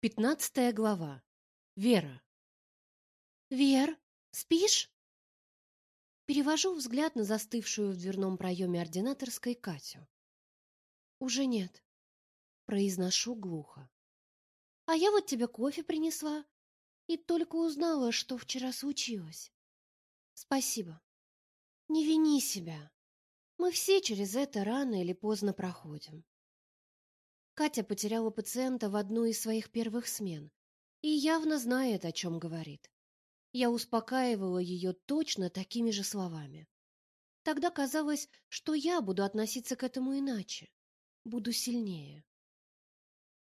Пятнадцатая глава. Вера. «Вер, спишь?» Перевожу взгляд на застывшую в дверном проеме ординаторской Катю. «Уже нет», — произношу глухо. «А я вот тебе кофе принесла и только узнала, что вчера случилось. Спасибо. Не вини себя. Мы все через это рано или поздно проходим. Катя потеряла пациента в одну из своих первых смен и явно знает, о чем говорит. Я успокаивала ее точно такими же словами. Тогда казалось, что я буду относиться к этому иначе, буду сильнее.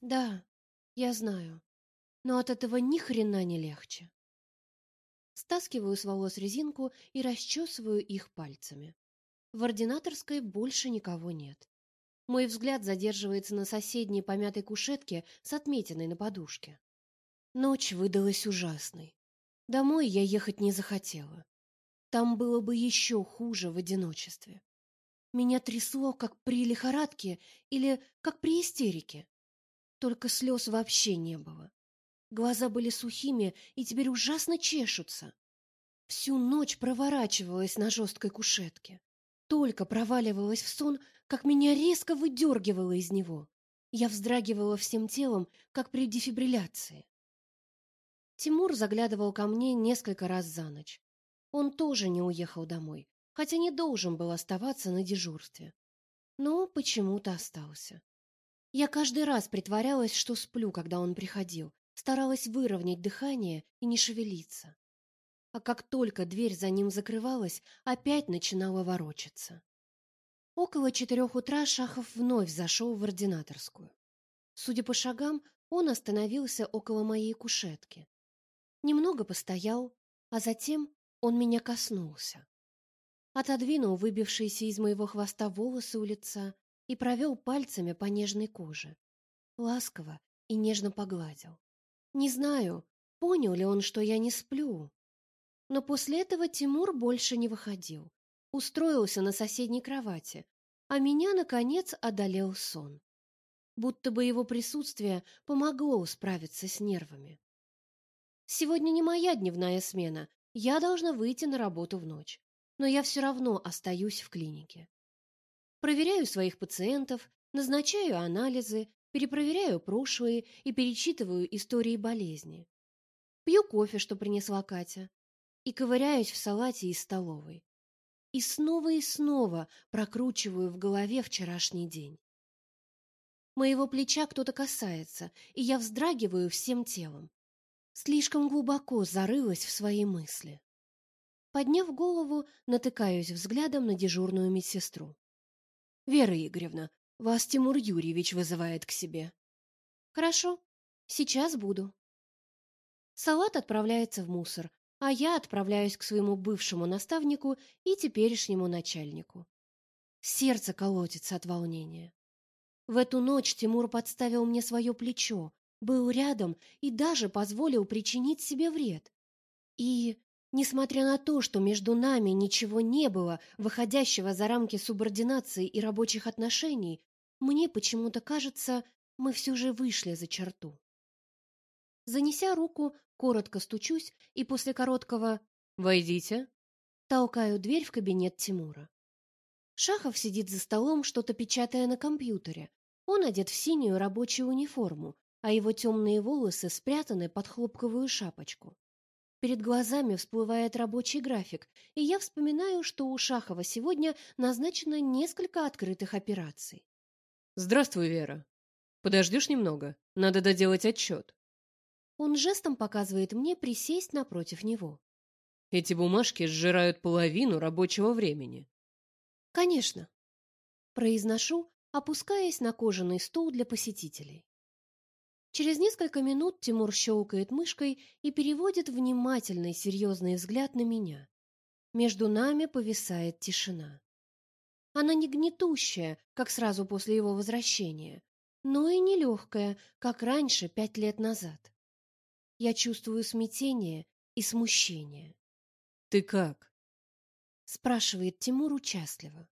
Да, я знаю, но от этого ни хрена не легче. Стаскиваю с волос резинку и расчесываю их пальцами. В ординаторской больше никого нет. Мой взгляд задерживается на соседней помятой кушетке с отметиной на подушке. Ночь выдалась ужасной. Домой я ехать не захотела. Там было бы еще хуже в одиночестве. Меня трясло, как при лихорадке или как при истерике. Только слез вообще не было. Глаза были сухими и теперь ужасно чешутся. Всю ночь проворачивалась на жесткой кушетке. Только проваливалась в сон, как меня резко выдергивало из него. Я вздрагивала всем телом, как при дефибрилляции. Тимур заглядывал ко мне несколько раз за ночь. Он тоже не уехал домой, хотя не должен был оставаться на дежурстве. Но почему-то остался. Я каждый раз притворялась, что сплю, когда он приходил, старалась выровнять дыхание и не шевелиться. А как только дверь за ним закрывалась, опять начинала ворочаться. Около четырех утра Шахов вновь зашел в ординаторскую. Судя по шагам, он остановился около моей кушетки. Немного постоял, а затем он меня коснулся. Отодвинул выбившиеся из моего хвоста волосы у лица и провел пальцами по нежной коже. Ласково и нежно погладил. Не знаю, понял ли он, что я не сплю. Но после этого Тимур больше не выходил устроился на соседней кровати, а меня, наконец, одолел сон. Будто бы его присутствие помогло справиться с нервами. Сегодня не моя дневная смена, я должна выйти на работу в ночь, но я все равно остаюсь в клинике. Проверяю своих пациентов, назначаю анализы, перепроверяю прошлые и перечитываю истории болезни. Пью кофе, что принесла Катя, и ковыряюсь в салате из столовой и снова и снова прокручиваю в голове вчерашний день. Моего плеча кто-то касается, и я вздрагиваю всем телом. Слишком глубоко зарылась в свои мысли. Подняв голову, натыкаюсь взглядом на дежурную медсестру. «Вера Игоревна, вас Тимур Юрьевич вызывает к себе». «Хорошо, сейчас буду». Салат отправляется в мусор, а я отправляюсь к своему бывшему наставнику и теперешнему начальнику. Сердце колотится от волнения. В эту ночь Тимур подставил мне свое плечо, был рядом и даже позволил причинить себе вред. И, несмотря на то, что между нами ничего не было, выходящего за рамки субординации и рабочих отношений, мне почему-то кажется, мы все же вышли за черту. Занеся руку, коротко стучусь и после короткого «Войдите» толкаю дверь в кабинет Тимура. Шахов сидит за столом, что-то печатая на компьютере. Он одет в синюю рабочую униформу, а его темные волосы спрятаны под хлопковую шапочку. Перед глазами всплывает рабочий график, и я вспоминаю, что у Шахова сегодня назначено несколько открытых операций. «Здравствуй, Вера. Подождешь немного? Надо доделать отчет». Он жестом показывает мне присесть напротив него. Эти бумажки сжирают половину рабочего времени. Конечно. Произношу, опускаясь на кожаный стул для посетителей. Через несколько минут Тимур щелкает мышкой и переводит внимательный серьезный взгляд на меня. Между нами повисает тишина. Она не гнетущая, как сразу после его возвращения, но и не легкая, как раньше пять лет назад. Я чувствую смятение и смущение. «Ты как?» — спрашивает Тимур участливо.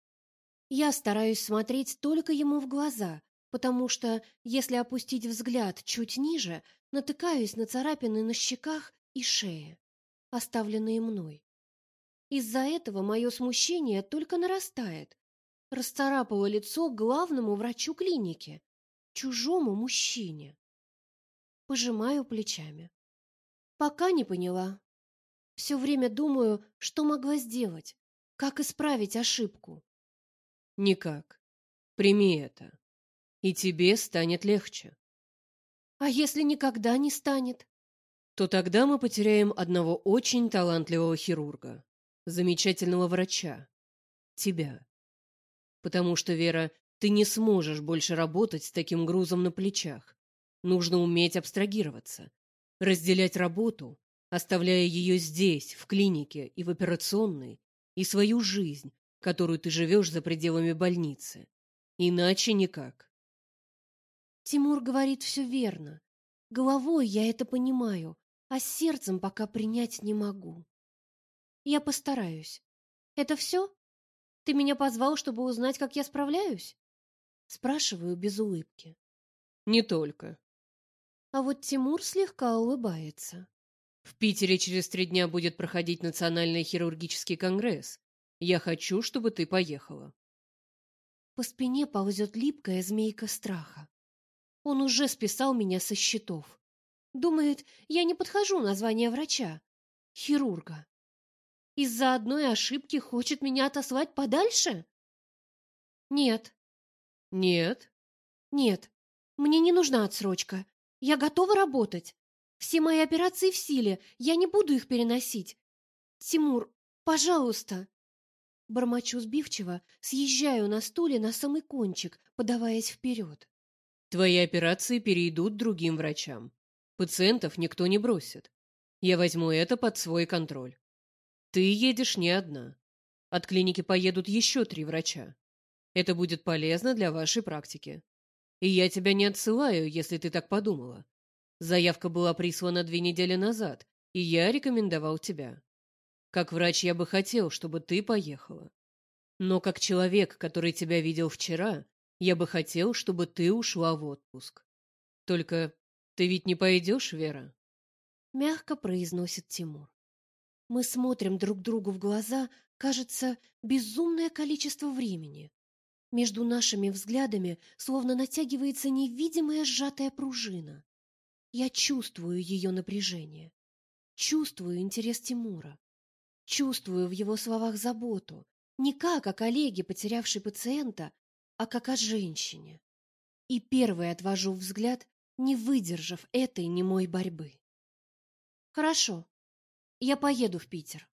Я стараюсь смотреть только ему в глаза, потому что, если опустить взгляд чуть ниже, натыкаюсь на царапины на щеках и шее, оставленные мной. Из-за этого мое смущение только нарастает. Расцарапало лицо главному врачу клиники, чужому мужчине. Пожимаю плечами. Пока не поняла. Все время думаю, что могла сделать, как исправить ошибку. Никак. Прими это, и тебе станет легче. А если никогда не станет? То тогда мы потеряем одного очень талантливого хирурга, замечательного врача, тебя. Потому что, Вера, ты не сможешь больше работать с таким грузом на плечах. Нужно уметь абстрагироваться, разделять работу, оставляя ее здесь, в клинике и в операционной, и свою жизнь, которую ты живешь за пределами больницы. Иначе никак. Тимур говорит все верно. Головой я это понимаю, а сердцем пока принять не могу. Я постараюсь. Это все? Ты меня позвал, чтобы узнать, как я справляюсь? Спрашиваю без улыбки. Не только. А вот Тимур слегка улыбается. В Питере через три дня будет проходить Национальный хирургический конгресс. Я хочу, чтобы ты поехала. По спине ползет липкая змейка страха. Он уже списал меня со счетов. Думает, я не подхожу на звание врача, хирурга. Из-за одной ошибки хочет меня отослать подальше? Нет. Нет. Нет. Мне не нужна отсрочка. Я готова работать. Все мои операции в силе. Я не буду их переносить. Тимур, пожалуйста. Бормочу сбивчиво, съезжаю на стуле на самый кончик, подаваясь вперед. Твои операции перейдут другим врачам. Пациентов никто не бросит. Я возьму это под свой контроль. Ты едешь не одна. От клиники поедут еще три врача. Это будет полезно для вашей практики. И я тебя не отсылаю, если ты так подумала. Заявка была прислана две недели назад, и я рекомендовал тебя. Как врач я бы хотел, чтобы ты поехала. Но как человек, который тебя видел вчера, я бы хотел, чтобы ты ушла в отпуск. Только ты ведь не пойдешь, Вера?» Мягко произносит Тимур. Мы смотрим друг другу в глаза, кажется, безумное количество времени. Между нашими взглядами словно натягивается невидимая сжатая пружина. Я чувствую ее напряжение. Чувствую интерес Тимура. Чувствую в его словах заботу, не как о коллеге, потерявшей пациента, а как о женщине. И первой отвожу взгляд, не выдержав этой немой борьбы. Хорошо, я поеду в Питер.